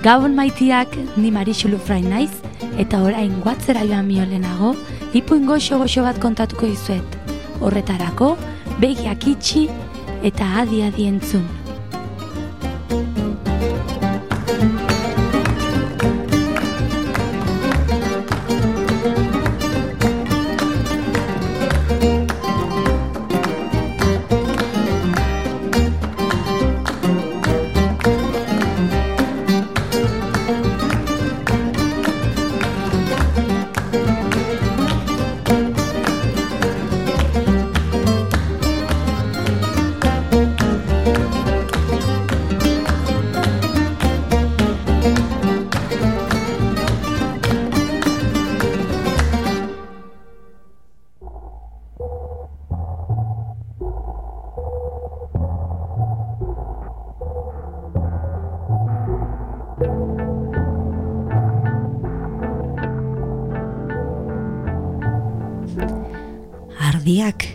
Gabon maitiak, ni Marixu Lufrain naiz, eta orain guatzera joan miolenago, ipuin goxo goxo bat kontatuko izuet. Horretarako, begiak itxi eta adi adi entzun. Ardiak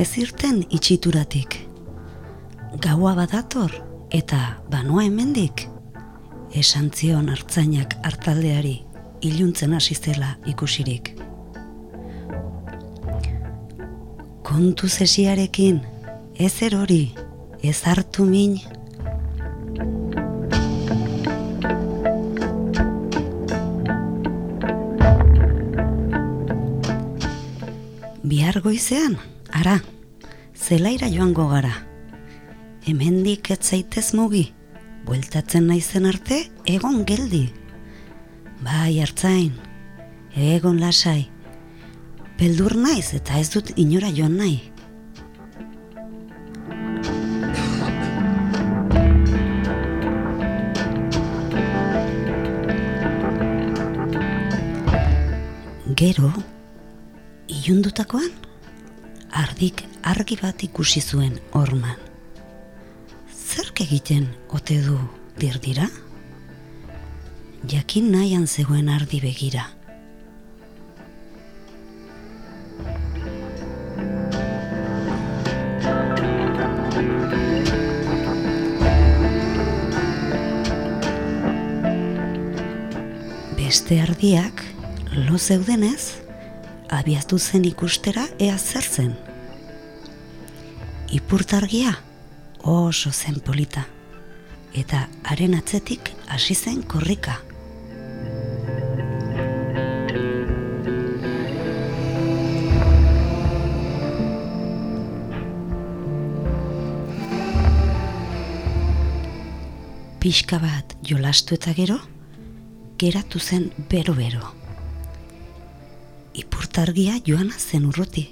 ez irten itxituratik. Gaua badator eta banua hemendik. Esan zion hartzainak hartaldeari iluntzen hasi zela ikusirik. Kontu zesiarekin, ez erori, ez hartu min, goizean, ara, zelaira joango gara. Hemendik ez zaitez mugi, bueltatzen naizen arte, egon geldi. Bai, hartzain, egon lasai. Beldur naiz eta ez dut inora joan nahi. Gero, ilundutakoan, ardik argi bat ikusi zuen orman. Zerk egiten ote du dirdira? Jakin nahian zegoen ardi begira. Beste ardiak, lo zeudenez, abiaztu zen ikustera ea zer zen. Ipurtargia oso zen polita, eta haren atzetik hasi zen korrika. Pixka bat jolastu eta gero, geratu zen bero-bero ipurtargia joana zen urruti.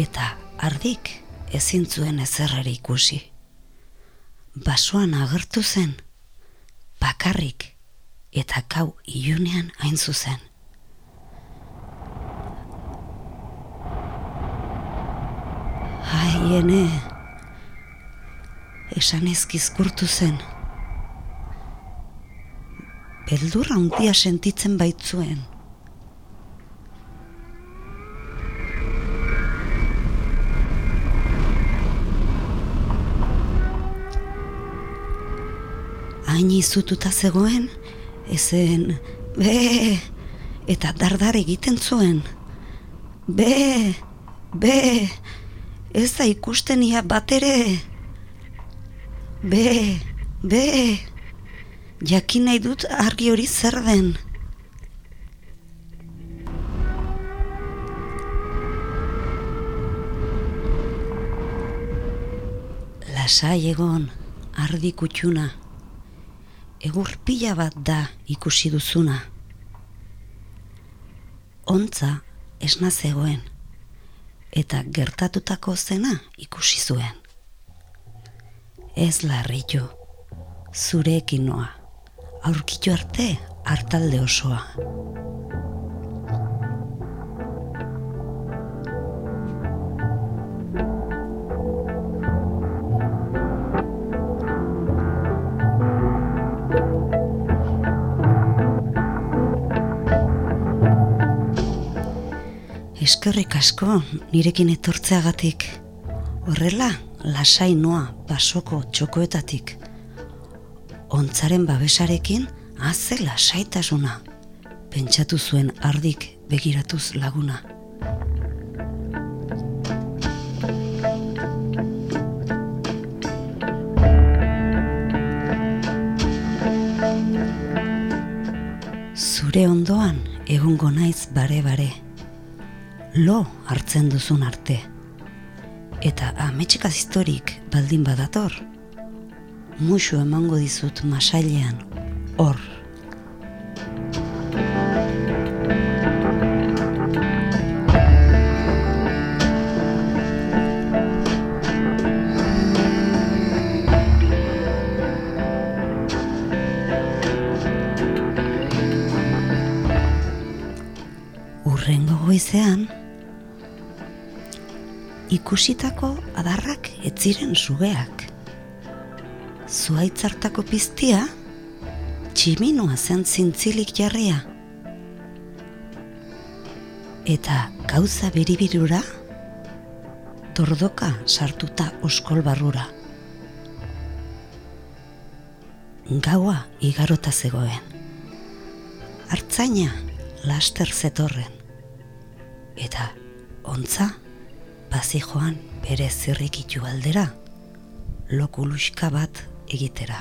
Eta ardik ezin zuen ezerrari ikusi. Basoan agertu zen, bakarrik eta kau ilunean hain zuzen. Ai, ene, esan ezkizkurtu zen. Beldurra handia sentitzen baitzuen. Hain izututa zegoen, ezen, be, eta dardar egiten zuen. Be, be, ez da ikusten ia bat ere. Be, be, jakin nahi dut argi hori zer den. Lasai egon, ardi kutxuna egur pila bat da ikusi duzuna. Ontza esna zegoen, eta gertatutako zena ikusi zuen. Ez larritu, zurekin noa, aurkitu arte hartalde osoa. Eskerrik asko nirekin etortzeagatik. Horrela, lasai noa basoko txokoetatik. Ontzaren babesarekin, azela saitasuna, pentsatu zuen ardik begiratuz laguna. Zure ondoan egungo naiz bare-bare, lo hartzen duzun arte. Eta ametxikaz historik baldin badator, musu emango dizut masailean, hor. Urrengo goizean, ikusitako adarrak etziren sugeak. Zuaitzartako piztia, tximinua zen zintzilik jarria. Eta gauza beribirura, tordoka sartuta oskol barrura. Gaua igarota zegoen. Artzaina laster zetorren. Eta ontza bazi joan bere zirrikitu aldera, lokuluska bat egitera.